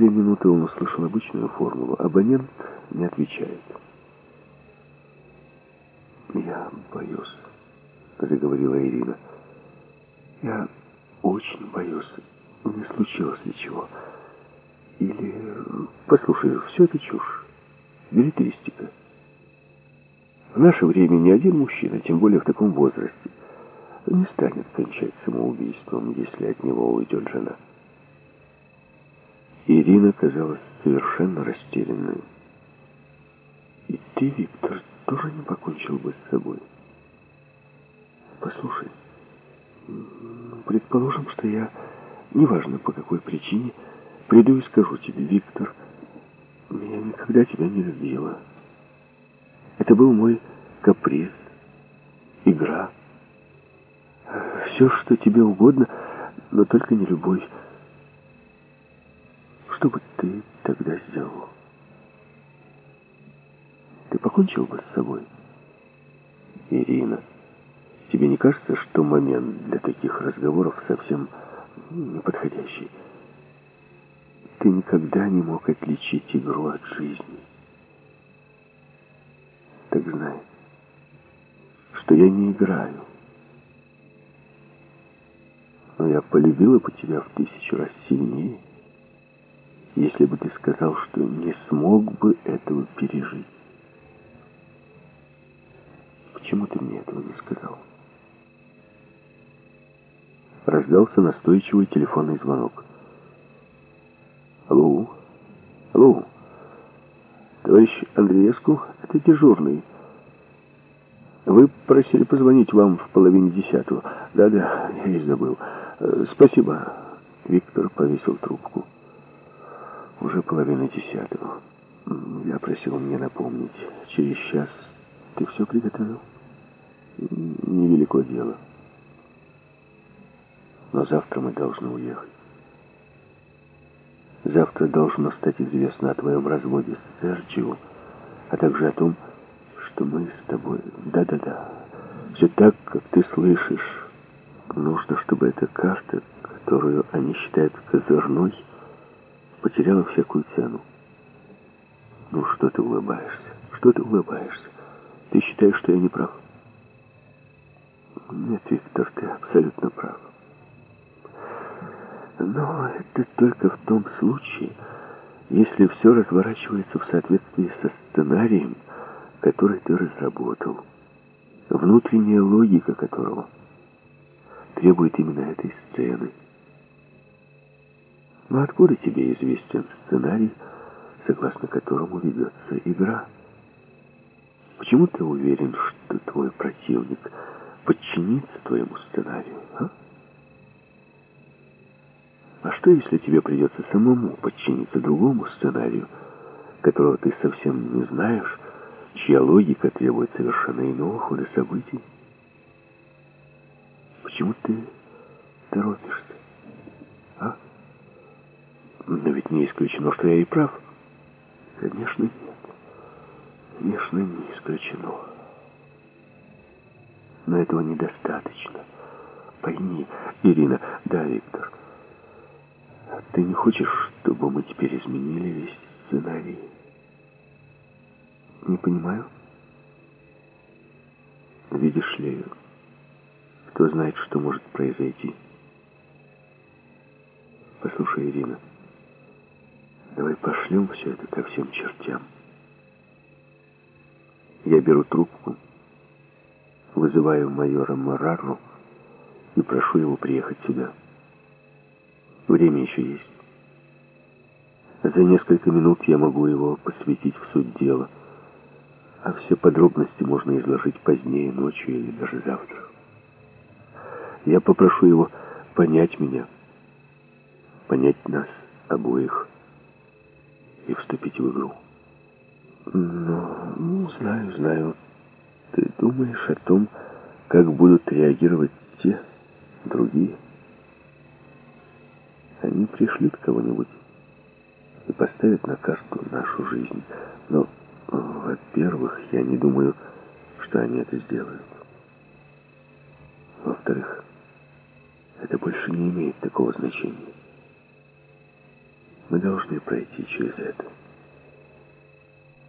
две минуты он услышал обычную формулу. Абонент не отвечает. «Я боюсь», — заговорила Ирина. «Я очень боюсь. Не случилось ли чего? Или... Послушай, все это чушь. Билетристика. В наше время ни один мужчина, тем более в таком возрасте, не станет кончать самоубийством, если от него уйдет жена. Ирина казалась совершенно растерянной. И ты, Виктор, тоже не покончил бы с собой. Послушай, предположим, что я, неважно по какой причине, приду и скажу тебе, Виктор, я никогда тебя не любила. Это был мой каприз, игра. Все, что тебе угодно, но только не любовь. Что бы ты тогда сделал? Ты покончил бы с собой? Ирина, тебе не кажется, что момент для таких разговоров совсем неподходящий? Ты никогда не мог отличить игру от жизни. Так знай, что я не играю. Но я полюбила бы тебя в тысячу раз сильнее, если бы ты сказал, что не смог бы этого пережить. Почему ты мне этого не сказал? Раздался настойчивый телефонный звонок. Алло? Алло? Товарищ Андреевску, это дежурный. Вы просили позвонить вам в половине десятого. Да-да, я и забыл. Э, спасибо. Виктор повесил трубку. Уже половина десятого. Я просил мне напомнить. Через час ты все приготовил? Невелико дело. Но завтра мы должны уехать. Завтра должно стать известно о твоем разводе с Серджио, а также о том, что мы с тобой... Да-да-да, все так, как ты слышишь. Нужно, чтобы эта карта, которую они считают козырной, потеряла всякую цену. Ну, что ты улыбаешься? Что ты улыбаешься? Ты считаешь, что я не прав? Нет, Виктор, ты абсолютно прав. Но это только в том случае, если все разворачивается в соответствии со сценарием, который ты разработал, внутренняя логика которого требует именно этой сцены. Но откуда тебе известен сценарий, согласно которому ведется игра? Почему ты уверен, что твой противник подчинится твоему сценарию, а? А что, если тебе придется самому подчиниться другому сценарию, которого ты совсем не знаешь, чья логика требует совершенно иного хода событий? Почему ты торопишься? А? Но ведь не исключено, что я и прав. Конечно, нет. Конечно, не исключено. Но этого недостаточно. Пойми, Ирина, да, Виктор, ты не хочешь, чтобы мы теперь изменили весь сценарий? Не понимаю. Видишь ли, кто знает, что может произойти. Послушай, Ирина, давай пошлем все это ко всем чертям. Я беру трубку, вызываю майора Марару и прошу его приехать сюда. Время еще есть. За несколько минут я могу его посвятить в суть дела, а все подробности можно изложить позднее, ночью или даже завтра. Я попрошу его понять меня, понять нас обоих и вступить в игру. Но, ну, знаю, знаю, ты думаешь о том, как будут реагировать те, другие. Они пришлют кого-нибудь и поставят на карту нашу жизнь. Но, во-первых, я не думаю, что они это сделают. Во-вторых, это больше не имеет такого значения. Мы должны пройти через это.